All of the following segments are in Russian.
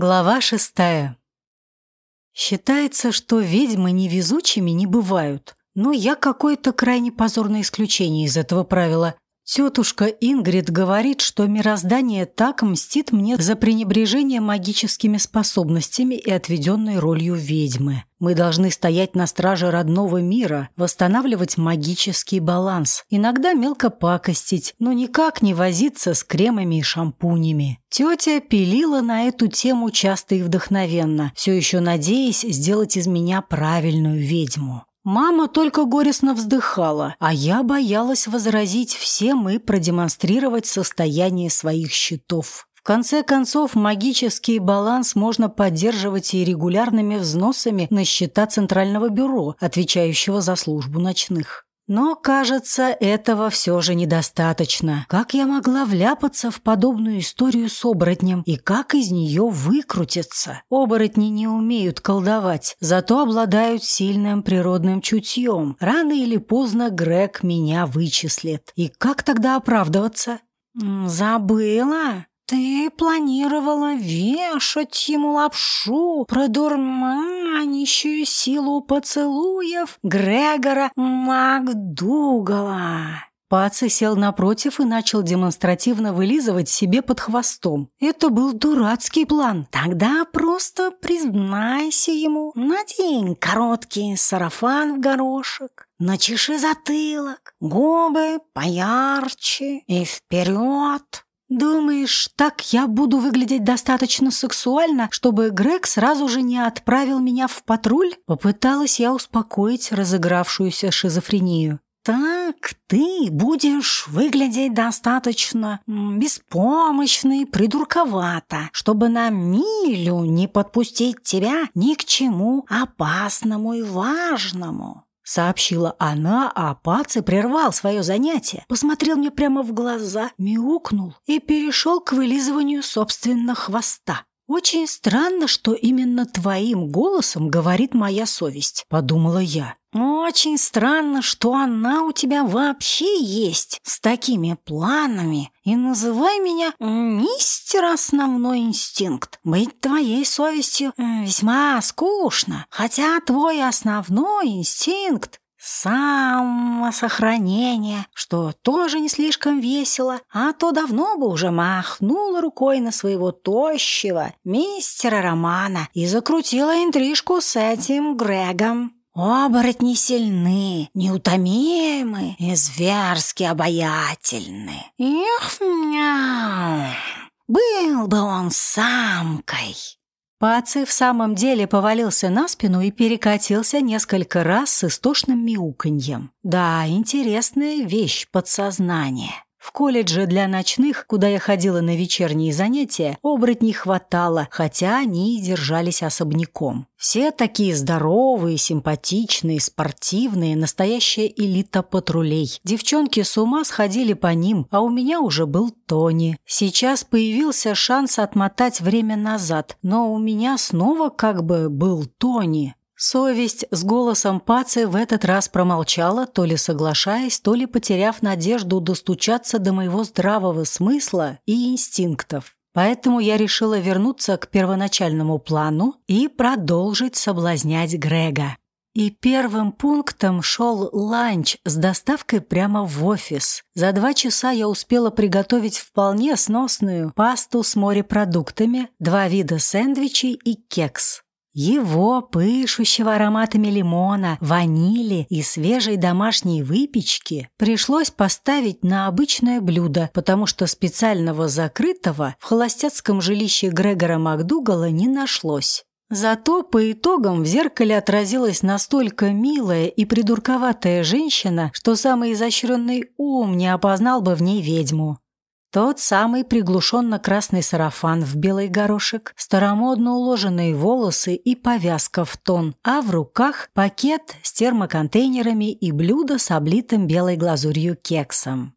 Глава шестая. Считается, что ведьмы невезучими не бывают, но я какое-то крайне позорное исключение из этого правила. Тетушка Ингрид говорит, что мироздание так мстит мне за пренебрежение магическими способностями и отведенной ролью ведьмы. Мы должны стоять на страже родного мира, восстанавливать магический баланс, иногда мелко пакостить, но никак не возиться с кремами и шампунями. Тетя пилила на эту тему часто и вдохновенно, все еще надеясь сделать из меня правильную ведьму. Мама только горестно вздыхала, а я боялась возразить всем и продемонстрировать состояние своих счетов. В конце концов, магический баланс можно поддерживать и регулярными взносами на счета Центрального бюро, отвечающего за службу ночных. Но, кажется, этого все же недостаточно. Как я могла вляпаться в подобную историю с оборотнем и как из нее выкрутиться? Оборотни не умеют колдовать, зато обладают сильным природным чутьем. Рано или поздно Грег меня вычислит. И как тогда оправдываться? «Забыла?» «Ты планировала вешать ему лапшу про дурманящую силу поцелуев Грегора Макдугала». Паци сел напротив и начал демонстративно вылизывать себе под хвостом. Это был дурацкий план. Тогда просто признайся ему. Надень короткий сарафан в горошек, начеши затылок, губы поярче и вперед. «Думаешь, так я буду выглядеть достаточно сексуально, чтобы Грег сразу же не отправил меня в патруль?» Попыталась я успокоить разыгравшуюся шизофрению. «Так ты будешь выглядеть достаточно беспомощно и придурковато, чтобы на милю не подпустить тебя ни к чему опасному и важному» сообщила она, а Паци прервал свое занятие, посмотрел мне прямо в глаза, мяукнул и перешел к вылизыванию собственного хвоста. «Очень странно, что именно твоим голосом говорит моя совесть», — подумала я. «Очень странно, что она у тебя вообще есть с такими планами. И называй меня мистер основной инстинкт. Быть твоей совестью весьма скучно, хотя твой основной инстинкт Самосохранение, что тоже не слишком весело, а то давно бы уже махнула рукой на своего тощего мистера Романа и закрутила интрижку с этим Грегом. Оборотни сильны, неутомимы и зверски обаятельны. Эх, мяу! Был бы он самкой. Паци в самом деле повалился на спину и перекатился несколько раз с истошным мяуканьем. Да, интересная вещь подсознание. В колледже для ночных, куда я ходила на вечерние занятия, оборотней хватало, хотя они и держались особняком. Все такие здоровые, симпатичные, спортивные, настоящая элита патрулей. Девчонки с ума сходили по ним, а у меня уже был Тони. Сейчас появился шанс отмотать время назад, но у меня снова как бы был Тони. Совесть с голосом Паци в этот раз промолчала, то ли соглашаясь, то ли потеряв надежду достучаться до моего здравого смысла и инстинктов. Поэтому я решила вернуться к первоначальному плану и продолжить соблазнять Грега. И первым пунктом шел ланч с доставкой прямо в офис. За два часа я успела приготовить вполне сносную пасту с морепродуктами, два вида сэндвичей и кекс. Его, пышущего ароматами лимона, ванили и свежей домашней выпечки, пришлось поставить на обычное блюдо, потому что специального закрытого в холостяцком жилище Грегора Макдугала не нашлось. Зато по итогам в зеркале отразилась настолько милая и придурковатая женщина, что самый изощренный ум не опознал бы в ней ведьму. Тот самый приглушенно-красный сарафан в белый горошек, старомодно уложенные волосы и повязка в тон, а в руках пакет с термоконтейнерами и блюдо с облитым белой глазурью кексом.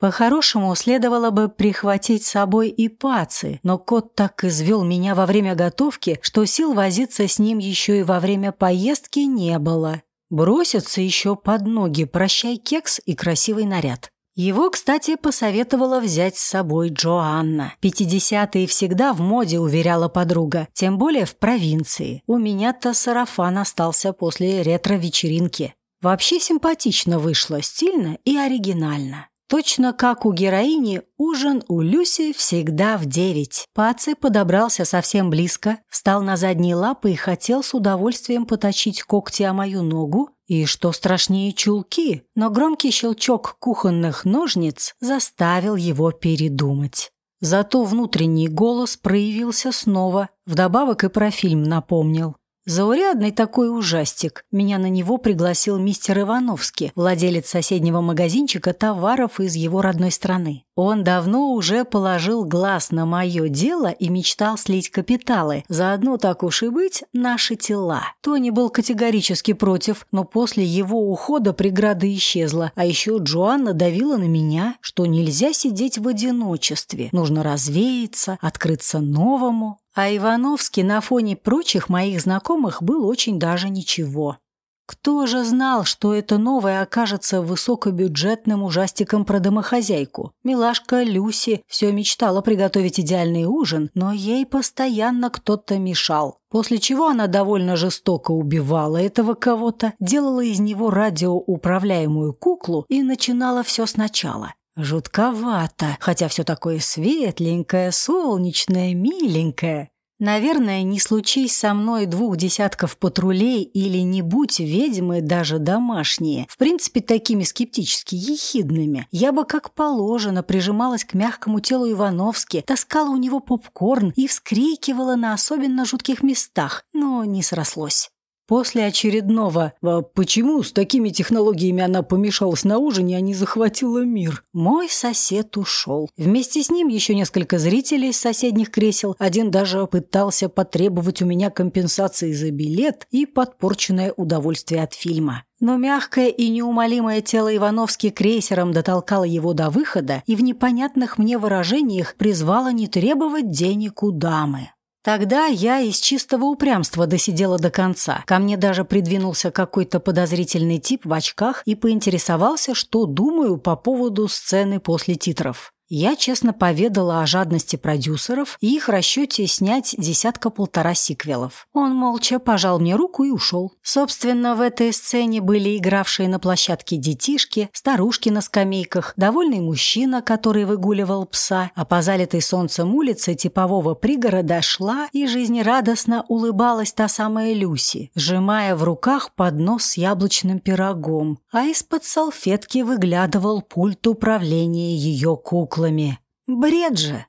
По-хорошему, следовало бы прихватить с собой и пацы, но кот так извел меня во время готовки, что сил возиться с ним еще и во время поездки не было. Бросится еще под ноги, прощай кекс и красивый наряд. Его, кстати, посоветовала взять с собой Джоанна. Пятидесятые всегда в моде, уверяла подруга, тем более в провинции. У меня-то сарафан остался после ретро-вечеринки. Вообще симпатично вышло, стильно и оригинально. Точно как у героини, ужин у Люси всегда в девять. Паци подобрался совсем близко, встал на задние лапы и хотел с удовольствием поточить когти о мою ногу, и что страшнее чулки, но громкий щелчок кухонных ножниц заставил его передумать. Зато внутренний голос проявился снова, вдобавок и про фильм напомнил. Заурядный такой ужастик. Меня на него пригласил мистер Ивановский, владелец соседнего магазинчика товаров из его родной страны. Он давно уже положил глаз на мое дело и мечтал слить капиталы. Заодно, так уж и быть, наши тела. Тони был категорически против, но после его ухода преграда исчезла. А еще Джоанна давила на меня, что нельзя сидеть в одиночестве. Нужно развеяться, открыться новому. А Ивановский на фоне прочих моих знакомых был очень даже ничего. Кто же знал, что это новое окажется высокобюджетным ужастиком про домохозяйку? Милашка Люси все мечтала приготовить идеальный ужин, но ей постоянно кто-то мешал. После чего она довольно жестоко убивала этого кого-то, делала из него радиоуправляемую куклу и начинала все сначала. Жутковато, хотя все такое светленькое, солнечное, миленькое. Наверное, не случись со мной двух десятков патрулей или не будь ведьмы даже домашние, в принципе, такими скептически ехидными, я бы как положено прижималась к мягкому телу Ивановски, таскала у него попкорн и вскрикивала на особенно жутких местах, но не срослось. После очередного «А почему с такими технологиями она помешалась на ужине, а не захватила мир?» Мой сосед ушел. Вместе с ним еще несколько зрителей из соседних кресел. Один даже пытался потребовать у меня компенсации за билет и подпорченное удовольствие от фильма. Но мягкое и неумолимое тело Ивановски крейсером дотолкало его до выхода и в непонятных мне выражениях призвало не требовать денег у дамы. Тогда я из чистого упрямства досидела до конца. Ко мне даже придвинулся какой-то подозрительный тип в очках и поинтересовался, что думаю по поводу сцены после титров. Я честно поведала о жадности продюсеров и их расчете снять десятка-полтора сиквелов. Он молча пожал мне руку и ушел. Собственно, в этой сцене были игравшие на площадке детишки, старушки на скамейках, довольный мужчина, который выгуливал пса, а по залитой солнцем улице типового пригорода шла и жизнерадостно улыбалась та самая Люси, сжимая в руках поднос с яблочным пирогом, а из-под салфетки выглядывал пульт управления ее куклой куклами. Бред же!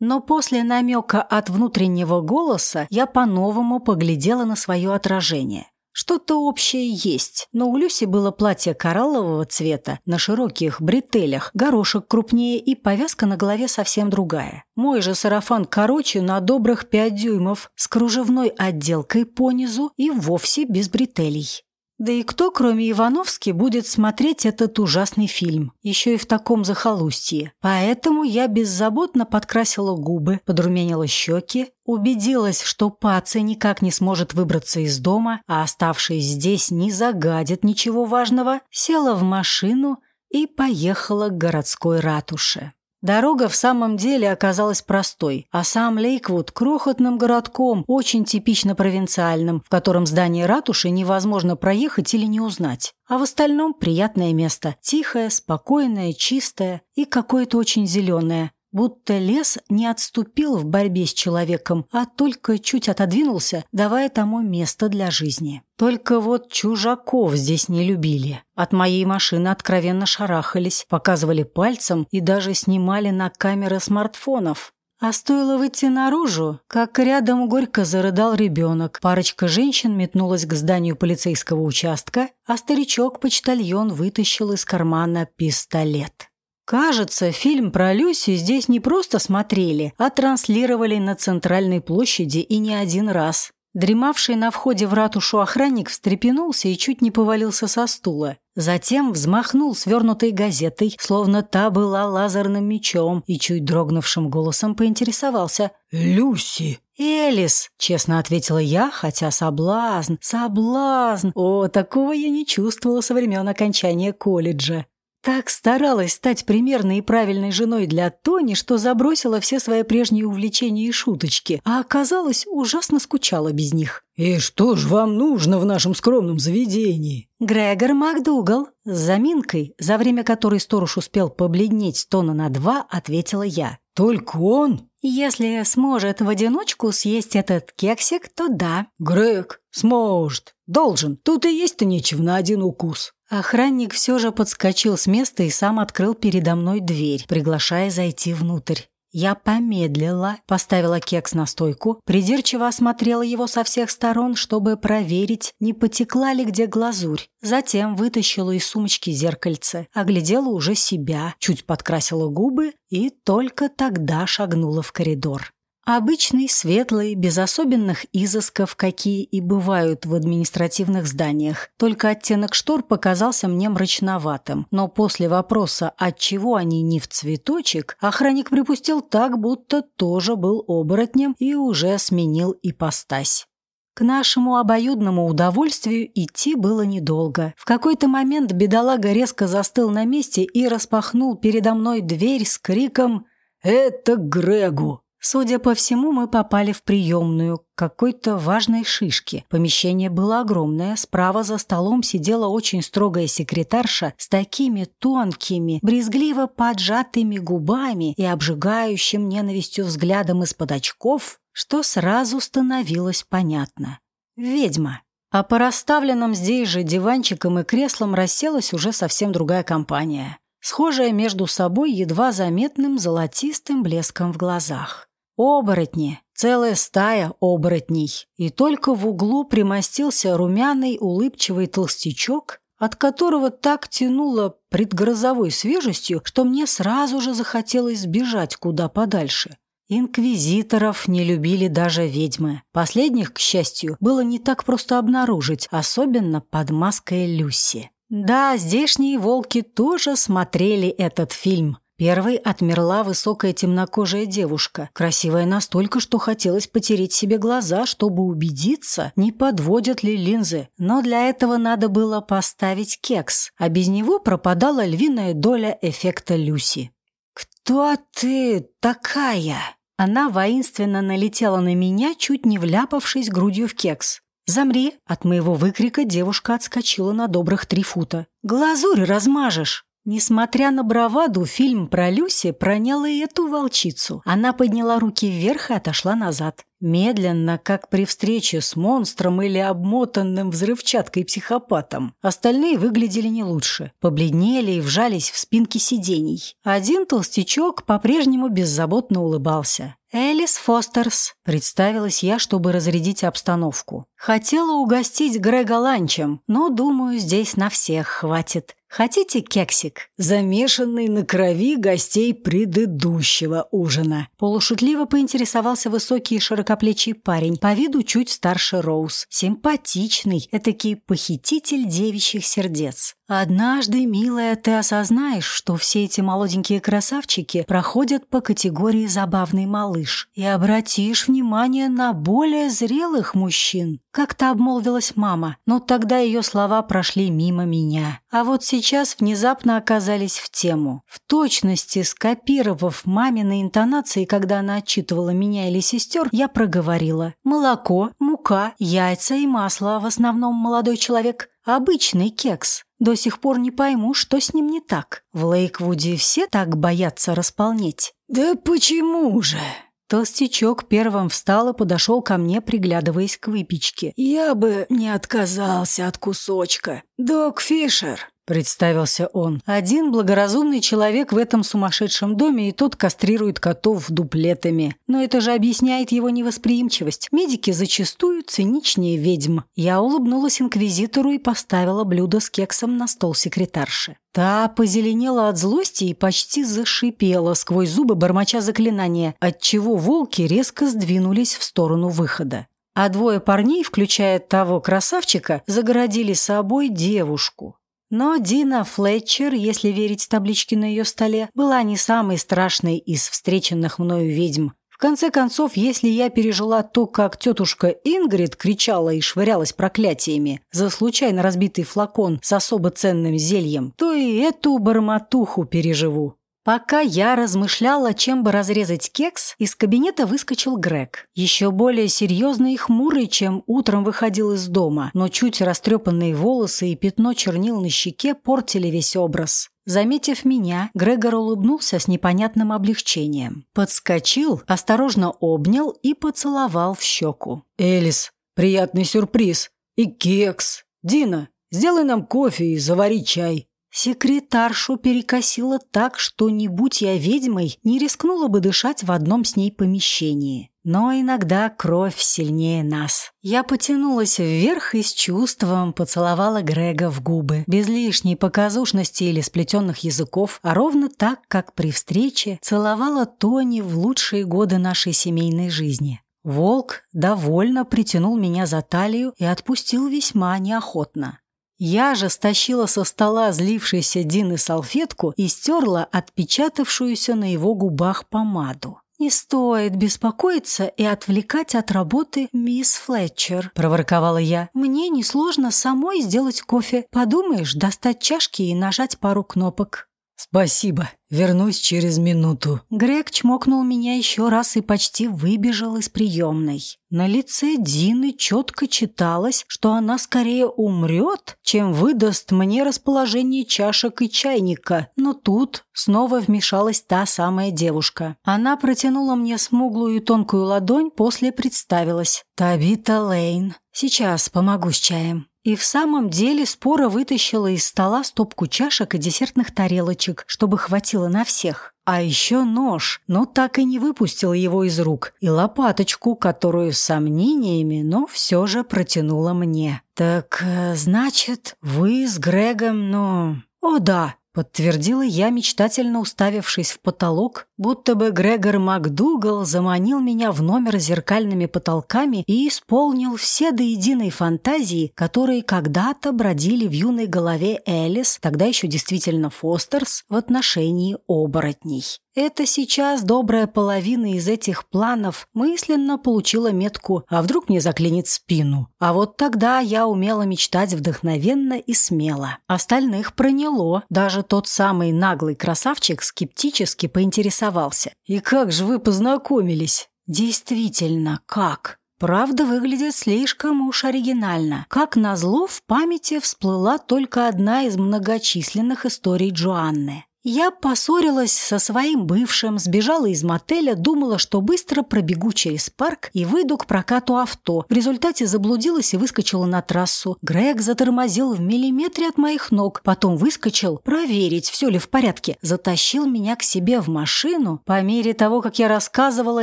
Но после намека от внутреннего голоса я по-новому поглядела на свое отражение. Что-то общее есть, но у Люси было платье кораллового цвета, на широких бретелях, горошек крупнее и повязка на голове совсем другая. Мой же сарафан короче на добрых пять дюймов, с кружевной отделкой по низу и вовсе без бретелей. Да и кто, кроме Ивановски, будет смотреть этот ужасный фильм, еще и в таком захолустье? Поэтому я беззаботно подкрасила губы, подрумянила щеки, убедилась, что Паца никак не сможет выбраться из дома, а оставшись здесь не загадит ничего важного, села в машину и поехала к городской ратуше. Дорога в самом деле оказалась простой, а сам Лейквуд – крохотным городком, очень типично провинциальным, в котором здание ратуши невозможно проехать или не узнать. А в остальном приятное место – тихое, спокойное, чистое и какое-то очень зеленое. Будто лес не отступил в борьбе с человеком, а только чуть отодвинулся, давая тому место для жизни. Только вот чужаков здесь не любили. От моей машины откровенно шарахались, показывали пальцем и даже снимали на камеры смартфонов. А стоило выйти наружу, как рядом горько зарыдал ребенок. Парочка женщин метнулась к зданию полицейского участка, а старичок-почтальон вытащил из кармана пистолет. Кажется, фильм про Люси здесь не просто смотрели, а транслировали на центральной площади и не один раз. Дремавший на входе в ратушу охранник встрепенулся и чуть не повалился со стула. Затем взмахнул свернутой газетой, словно та была лазерным мечом, и чуть дрогнувшим голосом поинтересовался «Люси!» «Элис!» – честно ответила я, хотя соблазн, соблазн. О, такого я не чувствовала со времен окончания колледжа. Так старалась стать примерной и правильной женой для Тони, что забросила все свои прежние увлечения и шуточки, а оказалось, ужасно скучала без них. «И что ж вам нужно в нашем скромном заведении?» Грегор МакДугал с заминкой, за время которой сторож успел побледнеть тона на два, ответила я. «Только он?» «Если сможет в одиночку съесть этот кексик, то да». «Грег, сможет. Должен. Тут и есть-то нечего на один укус». Охранник все же подскочил с места и сам открыл передо мной дверь, приглашая зайти внутрь. Я помедлила, поставила кекс на стойку, придирчиво осмотрела его со всех сторон, чтобы проверить, не потекла ли где глазурь. Затем вытащила из сумочки зеркальце, оглядела уже себя, чуть подкрасила губы и только тогда шагнула в коридор. Обычный, светлый, без особенных изысков, какие и бывают в административных зданиях. Только оттенок штор показался мне мрачноватым. Но после вопроса, отчего они не в цветочек, охранник припустил так, будто тоже был оборотнем и уже сменил ипостась. К нашему обоюдному удовольствию идти было недолго. В какой-то момент бедолага резко застыл на месте и распахнул передо мной дверь с криком «Это Грегу!». Судя по всему, мы попали в приемную какой-то важной шишки. Помещение было огромное, справа за столом сидела очень строгая секретарша с такими тонкими, брезгливо поджатыми губами и обжигающим ненавистью взглядом из-под очков, что сразу становилось понятно. Ведьма. А по расставленным здесь же диванчикам и креслам расселась уже совсем другая компания, схожая между собой едва заметным золотистым блеском в глазах. Оборотни, целая стая оборотней. И только в углу примостился румяный улыбчивый толстячок, от которого так тянуло предгрозовой свежестью, что мне сразу же захотелось сбежать куда подальше. Инквизиторов не любили даже ведьмы. Последних, к счастью, было не так просто обнаружить, особенно под маской Люси. Да, здешние волки тоже смотрели этот фильм – Первой отмерла высокая темнокожая девушка, красивая настолько, что хотелось потереть себе глаза, чтобы убедиться, не подводят ли линзы. Но для этого надо было поставить кекс, а без него пропадала львиная доля эффекта Люси. «Кто ты такая?» Она воинственно налетела на меня, чуть не вляпавшись грудью в кекс. «Замри!» От моего выкрика девушка отскочила на добрых три фута. «Глазурь размажешь!» Несмотря на браваду, фильм про Люси пронял и эту волчицу. Она подняла руки вверх и отошла назад. Медленно, как при встрече с монстром или обмотанным взрывчаткой психопатом. Остальные выглядели не лучше. Побледнели и вжались в спинки сидений. Один толстячок по-прежнему беззаботно улыбался. «Элис Фостерс», — представилась я, чтобы разрядить обстановку. Хотела угостить Грега ланчем, но, думаю, здесь на всех хватит. Хотите кексик? Замешанный на крови гостей предыдущего ужина. Полушутливо поинтересовался высокий и широкоплечий парень, по виду чуть старше Роуз. Симпатичный, этакий похититель девичьих сердец. Однажды, милая, ты осознаешь, что все эти молоденькие красавчики проходят по категории «забавный малыш» и обратишь внимание на более зрелых мужчин. Как-то обмолвилась мама, но тогда ее слова прошли мимо меня. А вот сейчас внезапно оказались в тему. В точности скопировав мамины интонации, когда она отчитывала меня или сестер, я проговорила. Молоко, мука, яйца и масло, в основном молодой человек. Обычный кекс. До сих пор не пойму, что с ним не так. В Лейквуде все так боятся располнеть. «Да почему же?» Толстячок первым встал и подошел ко мне, приглядываясь к выпечке. «Я бы не отказался от кусочка. Док Фишер, представился он. Один благоразумный человек в этом сумасшедшем доме, и тот кастрирует котов дуплетами. Но это же объясняет его невосприимчивость. Медики зачастую циничнее ведьм. Я улыбнулась инквизитору и поставила блюдо с кексом на стол секретарши. Та позеленела от злости и почти зашипела сквозь зубы бормоча заклинания, отчего волки резко сдвинулись в сторону выхода. А двое парней, включая того красавчика, загородили собой девушку. Но Дина Флетчер, если верить табличке на ее столе, была не самой страшной из встреченных мною ведьм. В конце концов, если я пережила то, как тетушка Ингрид кричала и швырялась проклятиями за случайно разбитый флакон с особо ценным зельем, то и эту бормотуху переживу. Пока я размышляла, чем бы разрезать кекс, из кабинета выскочил Грег. Еще более серьезный и хмурый, чем утром выходил из дома, но чуть растрепанные волосы и пятно чернил на щеке портили весь образ. Заметив меня, Грегор улыбнулся с непонятным облегчением. Подскочил, осторожно обнял и поцеловал в щеку. «Элис, приятный сюрприз. И кекс. Дина, сделай нам кофе и завари чай». Секретаршу перекосило так, что не будь я ведьмой, не рискнула бы дышать в одном с ней помещении. Но иногда кровь сильнее нас. Я потянулась вверх и с чувством поцеловала Грега в губы, без лишней показушности или сплетенных языков, а ровно так, как при встрече целовала Тони в лучшие годы нашей семейной жизни. Волк довольно притянул меня за талию и отпустил весьма неохотно. Я же стащила со стола злившейся Дины салфетку и стерла отпечатавшуюся на его губах помаду. «Не стоит беспокоиться и отвлекать от работы мисс Флетчер», – проворковала я. «Мне несложно самой сделать кофе. Подумаешь, достать чашки и нажать пару кнопок». «Спасибо. Вернусь через минуту». Грег чмокнул меня еще раз и почти выбежал из приемной. На лице Дины четко читалось, что она скорее умрет, чем выдаст мне расположение чашек и чайника. Но тут снова вмешалась та самая девушка. Она протянула мне смуглую и тонкую ладонь, после представилась. «Табита Лейн. Сейчас помогу с чаем». И в самом деле спора вытащила из стола стопку чашек и десертных тарелочек, чтобы хватило на всех. А еще нож, но так и не выпустила его из рук, и лопаточку, которую с сомнениями, но все же протянула мне. «Так, э, значит, вы с Грегом, ну...» «О да, Подтвердила я, мечтательно уставившись в потолок, будто бы Грегор МакДугал заманил меня в номер с зеркальными потолками и исполнил все до единой фантазии, которые когда-то бродили в юной голове Элис, тогда еще действительно Фостерс, в отношении оборотней. Это сейчас добрая половина из этих планов мысленно получила метку «а вдруг мне заклинит спину?». А вот тогда я умела мечтать вдохновенно и смело. Остальных проняло. Даже тот самый наглый красавчик скептически поинтересовался. «И как же вы познакомились?» «Действительно, как?» Правда выглядит слишком уж оригинально. Как назло, в памяти всплыла только одна из многочисленных историй Джоанны. Я поссорилась со своим бывшим, сбежала из мотеля, думала, что быстро пробегу через парк и выйду к прокату авто. В результате заблудилась и выскочила на трассу. Грег затормозил в миллиметре от моих ног, потом выскочил проверить, все ли в порядке. Затащил меня к себе в машину. По мере того, как я рассказывала,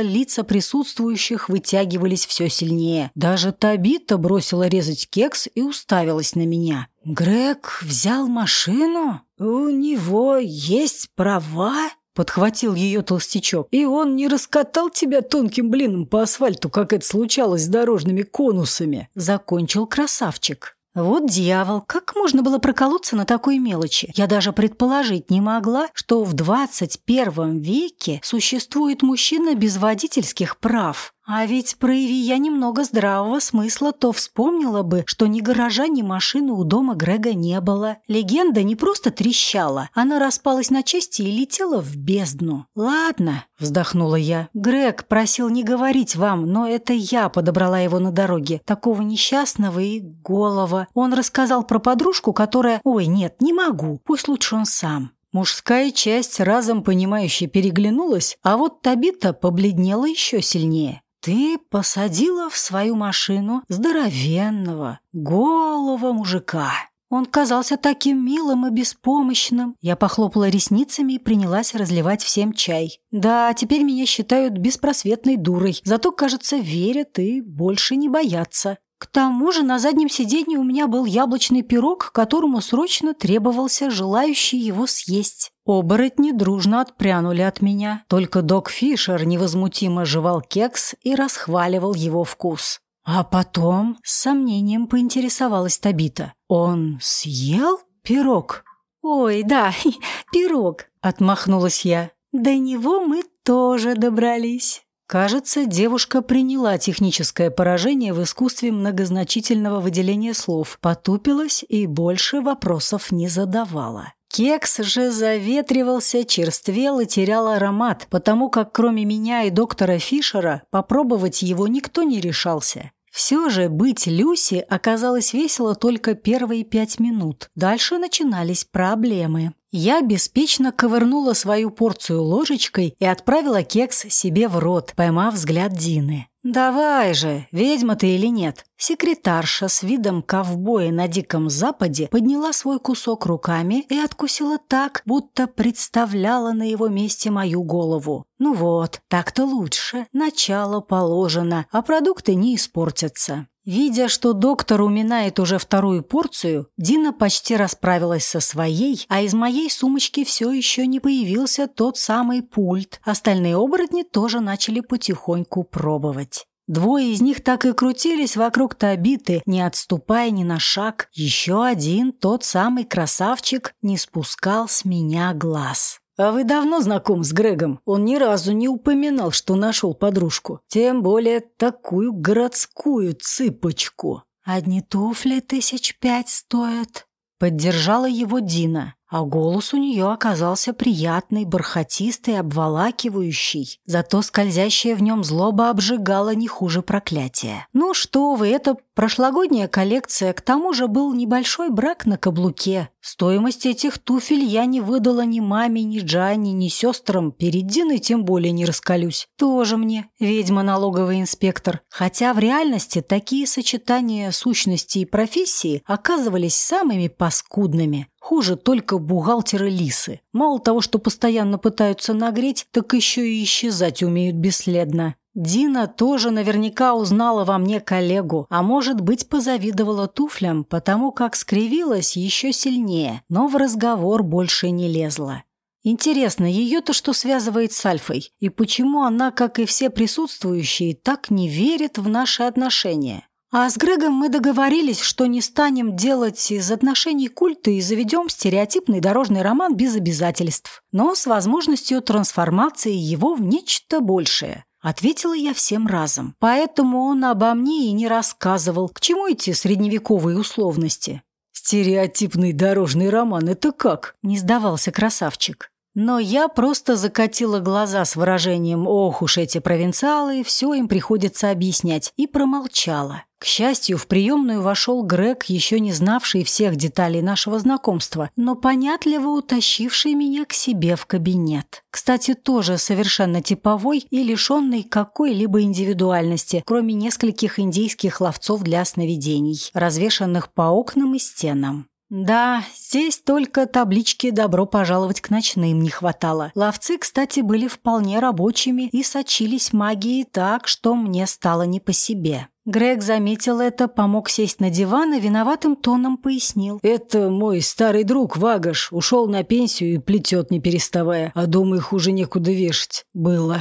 лица присутствующих вытягивались все сильнее. Даже Табита бросила резать кекс и уставилась на меня. «Грег взял машину? У него есть права?» Подхватил ее толстячок. «И он не раскатал тебя тонким блином по асфальту, как это случалось с дорожными конусами?» Закончил красавчик. Вот дьявол, как можно было проколоться на такой мелочи? Я даже предположить не могла, что в 21 веке существует мужчина без водительских прав. А ведь прояви я немного здравого смысла, то вспомнила бы, что ни гаража, ни машины у дома Грега не было. Легенда не просто трещала, она распалась на части и летела в бездну. «Ладно», — вздохнула я. «Грег просил не говорить вам, но это я подобрала его на дороге. Такого несчастного и голова. Он рассказал про подружку, которая... Ой, нет, не могу. Пусть лучше он сам». Мужская часть разом понимающе переглянулась, а вот Табита побледнела еще сильнее. Ты посадила в свою машину здоровенного, голого мужика. Он казался таким милым и беспомощным. Я похлопала ресницами и принялась разливать всем чай. Да, теперь меня считают беспросветной дурой, зато, кажется, верят и больше не боятся. К тому же на заднем сиденье у меня был яблочный пирог, которому срочно требовался желающий его съесть. Оборотни дружно отпрянули от меня. Только док Фишер невозмутимо жевал кекс и расхваливал его вкус. А потом с сомнением поинтересовалась Табита. «Он съел пирог?» «Ой, да, пирог», — отмахнулась я. «До него мы тоже добрались». Кажется, девушка приняла техническое поражение в искусстве многозначительного выделения слов, потупилась и больше вопросов не задавала. Кекс же заветривался, черствел и терял аромат, потому как кроме меня и доктора Фишера попробовать его никто не решался. Все же быть Люси оказалось весело только первые пять минут. Дальше начинались проблемы. Я беспечно ковырнула свою порцию ложечкой и отправила кекс себе в рот, поймав взгляд Дины. «Давай же, ведьма ты или нет?» Секретарша с видом ковбоя на Диком Западе подняла свой кусок руками и откусила так, будто представляла на его месте мою голову. «Ну вот, так-то лучше. Начало положено, а продукты не испортятся». Видя, что доктор уминает уже вторую порцию, Дина почти расправилась со своей, а из моей сумочки все еще не появился тот самый пульт. Остальные оборотни тоже начали потихоньку пробовать. Двое из них так и крутились вокруг Табиты, не отступая ни на шаг. Еще один, тот самый красавчик, не спускал с меня глаз. «А вы давно знаком с Грегом? Он ни разу не упоминал, что нашел подружку. Тем более такую городскую цыпочку». «Одни туфли тысяч пять стоят», — поддержала его Дина а голос у нее оказался приятный, бархатистый, обволакивающий, зато скользящая в нем злоба обжигала не хуже проклятия. «Ну что вы, это прошлогодняя коллекция, к тому же был небольшой брак на каблуке. Стоимость этих туфель я не выдала ни маме, ни Джанни, ни сестрам, перед Диной тем более не раскалюсь. Тоже мне, ведьма-налоговый инспектор. Хотя в реальности такие сочетания сущности и профессии оказывались самыми паскудными. Хуже только бухгалтеры-лисы. Мало того, что постоянно пытаются нагреть, так еще и исчезать умеют бесследно. Дина тоже наверняка узнала во мне коллегу, а может быть позавидовала туфлям, потому как скривилась еще сильнее, но в разговор больше не лезла. Интересно, ее-то что связывает с Альфой? И почему она, как и все присутствующие, так не верит в наши отношения? А с Грегом мы договорились, что не станем делать из отношений культа и заведем стереотипный дорожный роман без обязательств, но с возможностью трансформации его в нечто большее. Ответила я всем разом. Поэтому он обо мне и не рассказывал, к чему эти средневековые условности. «Стереотипный дорожный роман – это как?» – не сдавался красавчик. Но я просто закатила глаза с выражением «Ох уж эти провинциалы, все им приходится объяснять» и промолчала. К счастью, в приемную вошел Грег, еще не знавший всех деталей нашего знакомства, но понятливо утащивший меня к себе в кабинет. Кстати, тоже совершенно типовой и лишенный какой-либо индивидуальности, кроме нескольких индийских ловцов для сновидений, развешанных по окнам и стенам. Да, здесь только таблички «Добро пожаловать к ночным» не хватало. Ловцы, кстати, были вполне рабочими и сочились магией так, что мне стало не по себе. Грег заметил это, помог сесть на диван и виноватым тоном пояснил. «Это мой старый друг Вагаш. Ушел на пенсию и плетет, не переставая. А дома их уже некуда вешать. Было».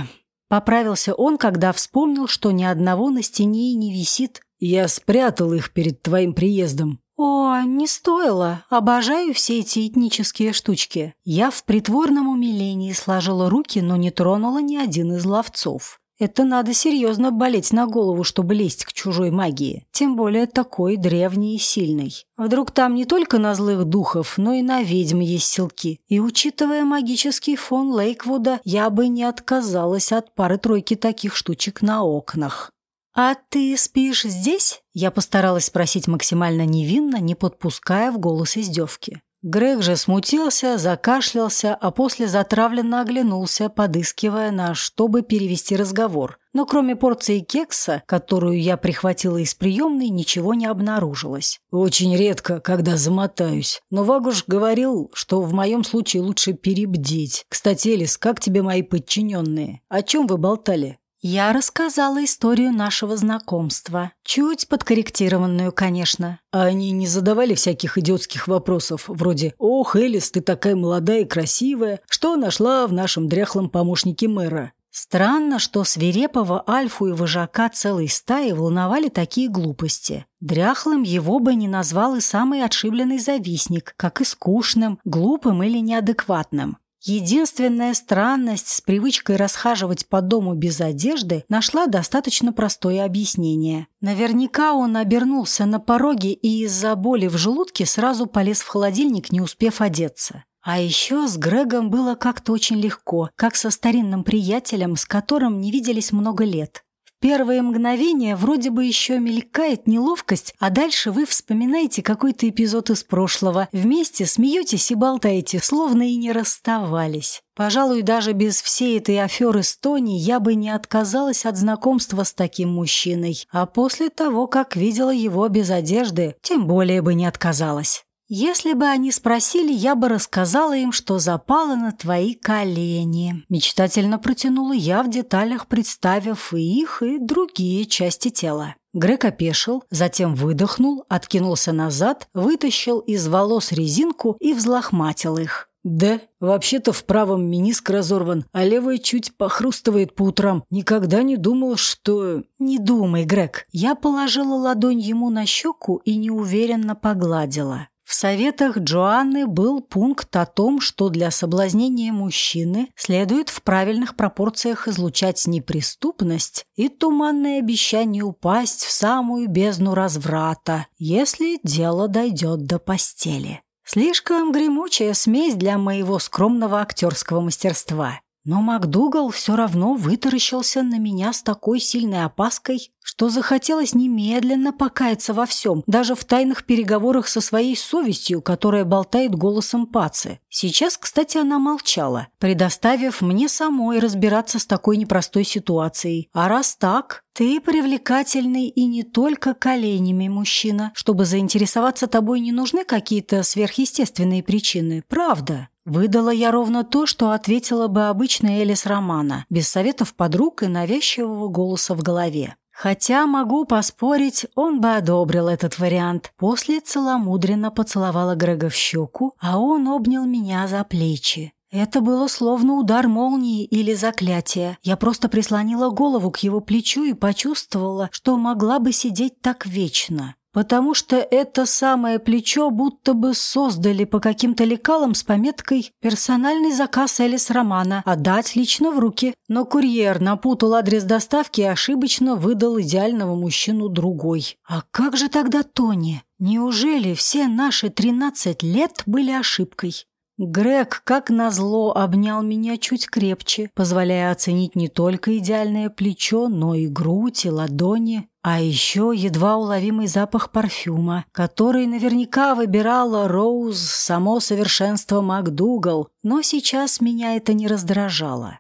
Поправился он, когда вспомнил, что ни одного на стене и не висит. «Я спрятал их перед твоим приездом». «О, не стоило. Обожаю все эти этнические штучки». Я в притворном умилении сложила руки, но не тронула ни один из ловцов. Это надо серьезно болеть на голову, чтобы лезть к чужой магии. Тем более такой древний и сильный. Вдруг там не только на злых духов, но и на ведьм есть силки. И учитывая магический фон Лейквуда, я бы не отказалась от пары-тройки таких штучек на окнах. «А ты спишь здесь?» Я постаралась спросить максимально невинно, не подпуская в голос издевки. Грег же смутился, закашлялся, а после затравленно оглянулся, подыскивая на, чтобы перевести разговор. Но кроме порции кекса, которую я прихватила из приемной, ничего не обнаружилось. «Очень редко, когда замотаюсь. Но Вагуш говорил, что в моем случае лучше перебдеть. Кстати, Элис, как тебе мои подчиненные? О чем вы болтали?» Я рассказала историю нашего знакомства. Чуть подкорректированную, конечно. Они не задавали всяких идиотских вопросов, вроде «Ох, Элис, ты такая молодая и красивая, что нашла в нашем дряхлом помощнике мэра?» Странно, что свирепого Альфу и вожака целой стаи волновали такие глупости. Дряхлым его бы не назвал и самый отшибленный завистник, как и скучным, глупым или неадекватным. Единственная странность с привычкой расхаживать по дому без одежды нашла достаточно простое объяснение. Наверняка он обернулся на пороге и из-за боли в желудке сразу полез в холодильник, не успев одеться. А еще с Грегом было как-то очень легко, как со старинным приятелем, с которым не виделись много лет. Первые мгновения вроде бы еще мелькает неловкость, а дальше вы вспоминаете какой-то эпизод из прошлого, вместе смеетесь и болтаете, словно и не расставались. Пожалуй, даже без всей этой аферы с Тони я бы не отказалась от знакомства с таким мужчиной, а после того, как видела его без одежды, тем более бы не отказалась. Если бы они спросили, я бы рассказала им, что запала на твои колени. Мечтательно протянула я в деталях, представив и их, и другие части тела. Грег опешил, затем выдохнул, откинулся назад, вытащил из волос резинку и взлохматил их. «Да, вообще-то в правом миниск разорван, а левая чуть похрустывает по утрам. Никогда не думал, что...» «Не думай, Грег». Я положила ладонь ему на щеку и неуверенно погладила. В советах Джоанны был пункт о том, что для соблазнения мужчины следует в правильных пропорциях излучать неприступность и туманное обещание упасть в самую бездну разврата, если дело дойдет до постели. Слишком гремучая смесь для моего скромного актерского мастерства. Но МакДугал все равно вытаращился на меня с такой сильной опаской, что захотелось немедленно покаяться во всем, даже в тайных переговорах со своей совестью, которая болтает голосом Пацы. Сейчас, кстати, она молчала, предоставив мне самой разбираться с такой непростой ситуацией. А раз так, ты привлекательный и не только коленями мужчина. Чтобы заинтересоваться тобой не нужны какие-то сверхъестественные причины, правда? Выдала я ровно то, что ответила бы обычная Элис Романа, без советов подруг и навязчивого голоса в голове. Хотя, могу поспорить, он бы одобрил этот вариант. После целомудренно поцеловала Грега в щеку, а он обнял меня за плечи. Это было словно удар молнии или заклятие. Я просто прислонила голову к его плечу и почувствовала, что могла бы сидеть так вечно потому что это самое плечо будто бы создали по каким-то лекалам с пометкой «Персональный заказ Элис Романа. Отдать лично в руки». Но курьер напутал адрес доставки и ошибочно выдал идеального мужчину другой. А как же тогда Тони? Неужели все наши 13 лет были ошибкой? Грег, как назло, обнял меня чуть крепче, позволяя оценить не только идеальное плечо, но и грудь и ладони. А еще едва уловимый запах парфюма, который наверняка выбирала Роуз, само совершенство МакДугал, но сейчас меня это не раздражало.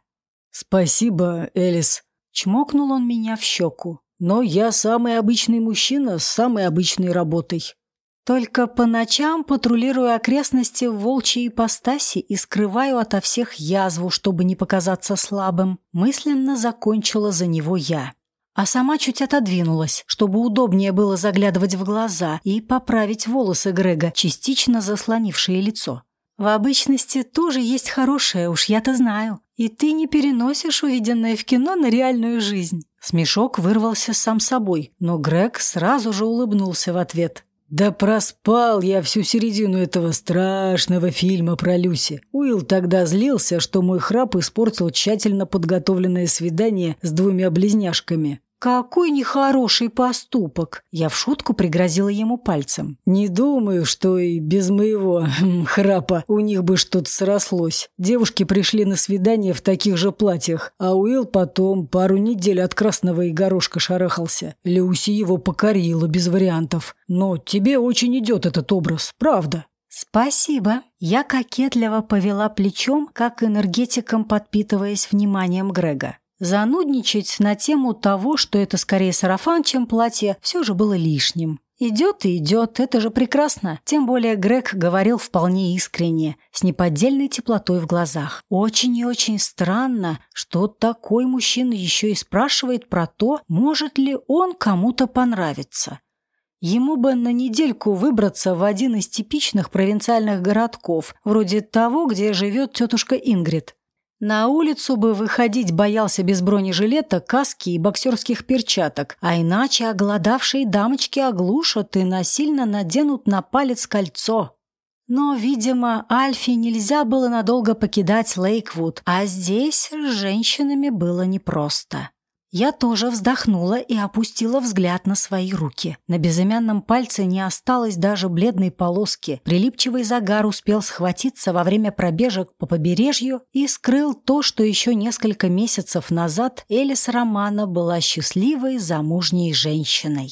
«Спасибо, Элис», — чмокнул он меня в щеку. «Но я самый обычный мужчина с самой обычной работой. Только по ночам патрулирую окрестности в волчьей ипостаси и скрываю ото всех язву, чтобы не показаться слабым. Мысленно закончила за него я а сама чуть отодвинулась, чтобы удобнее было заглядывать в глаза и поправить волосы Грега, частично заслонившие лицо. В обычности тоже есть хорошее, уж я-то знаю. И ты не переносишь увиденное в кино на реальную жизнь. Смешок вырвался сам собой, но Грег сразу же улыбнулся в ответ. Да проспал я всю середину этого страшного фильма про Люси. Уилл тогда злился, что мой храп испортил тщательно подготовленное свидание с двумя близняшками. «Какой нехороший поступок!» Я в шутку пригрозила ему пальцем. «Не думаю, что и без моего хм, храпа у них бы что-то срослось. Девушки пришли на свидание в таких же платьях, а Уилл потом пару недель от красного и горошка шарахался. Люси его покорила без вариантов. Но тебе очень идет этот образ, правда?» «Спасибо». Я кокетливо повела плечом, как энергетиком подпитываясь вниманием Грега. Занудничать на тему того, что это скорее сарафан, чем платье, все же было лишним. Идет и идет, это же прекрасно. Тем более Грег говорил вполне искренне, с неподдельной теплотой в глазах. Очень и очень странно, что такой мужчина еще и спрашивает про то, может ли он кому-то понравиться. Ему бы на недельку выбраться в один из типичных провинциальных городков, вроде того, где живет тетушка Ингрид. На улицу бы выходить боялся без бронежилета, каски и боксерских перчаток, а иначе оголодавшие дамочки оглушат и насильно наденут на палец кольцо. Но, видимо, Альфе нельзя было надолго покидать Лейквуд, а здесь с женщинами было непросто. Я тоже вздохнула и опустила взгляд на свои руки. На безымянном пальце не осталось даже бледной полоски. Прилипчивый загар успел схватиться во время пробежек по побережью и скрыл то, что еще несколько месяцев назад Элис Романа была счастливой замужней женщиной.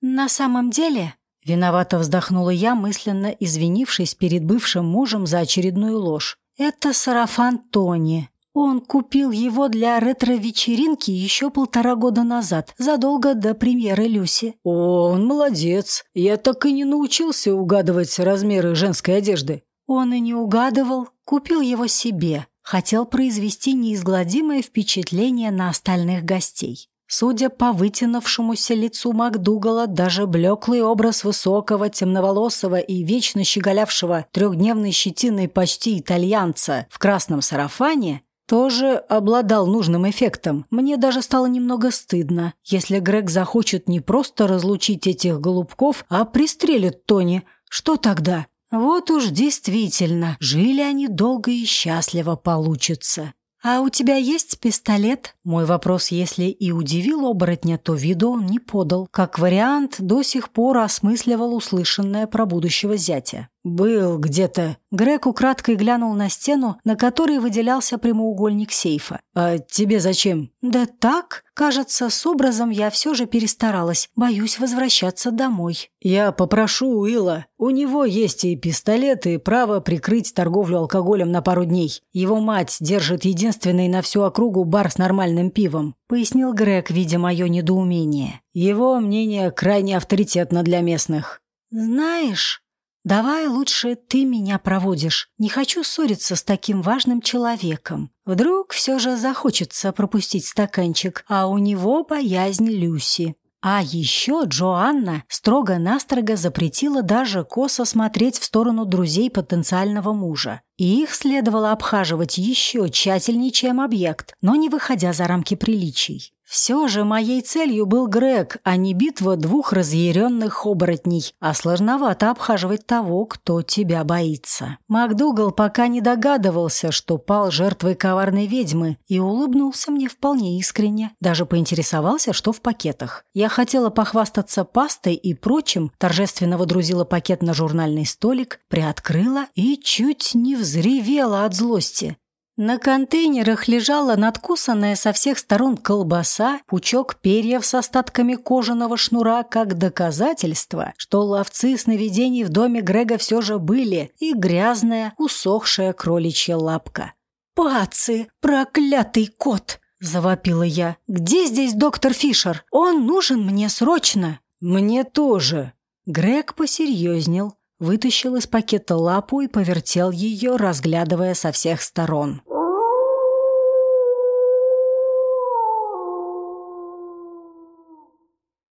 На самом деле, виновато вздохнула я, мысленно извинившись перед бывшим мужем за очередную ложь. Это сарафан Тони. Он купил его для ретро-вечеринки еще полтора года назад, задолго до премьеры Люси. О, он молодец. Я так и не научился угадывать размеры женской одежды. Он и не угадывал, купил его себе. Хотел произвести неизгладимое впечатление на остальных гостей. Судя по вытянувшемуся лицу МакДугала, даже блеклый образ высокого, темноволосого и вечно щеголявшего трехдневной щетиной почти итальянца в красном сарафане тоже обладал нужным эффектом. Мне даже стало немного стыдно. Если Грег захочет не просто разлучить этих голубков, а пристрелит Тони, что тогда? Вот уж действительно, жили они долго и счастливо получится. «А у тебя есть пистолет?» Мой вопрос, если и удивил оборотня, то виду он не подал. Как вариант, до сих пор осмысливал услышанное про будущего зятя. «Был где-то». Грег украдкой глянул на стену, на которой выделялся прямоугольник сейфа. «А тебе зачем?» «Да так. Кажется, с образом я все же перестаралась. Боюсь возвращаться домой». «Я попрошу Уилла. У него есть и пистолет, и право прикрыть торговлю алкоголем на пару дней. Его мать держит единственный на всю округу бар с нормальным пивом», — пояснил Грег, видя мое недоумение. «Его мнение крайне авторитетно для местных». «Знаешь...» «Давай лучше ты меня проводишь. Не хочу ссориться с таким важным человеком. Вдруг все же захочется пропустить стаканчик, а у него боязнь Люси». А еще Джоанна строго-настрого запретила даже косо смотреть в сторону друзей потенциального мужа. И их следовало обхаживать еще тщательнее, чем объект, но не выходя за рамки приличий. Все же моей целью был Грег, а не битва двух разъяренных оборотней, а сложновато обхаживать того, кто тебя боится. МакДугал пока не догадывался, что пал жертвой коварной ведьмы, и улыбнулся мне вполне искренне, даже поинтересовался, что в пакетах. Я хотела похвастаться пастой и прочим, торжественно водрузила пакет на журнальный столик, приоткрыла и чуть не взревела от злости. На контейнерах лежала надкусанная со всех сторон колбаса, пучок перьев с остатками кожаного шнура, как доказательство, что ловцы сновидений в доме Грега все же были, и грязная, усохшая кроличья лапка. «Пацы! Проклятый кот!» – завопила я. «Где здесь доктор Фишер? Он нужен мне срочно!» «Мне тоже!» Грег посерьезнел, вытащил из пакета лапу и повертел ее, разглядывая со всех сторон.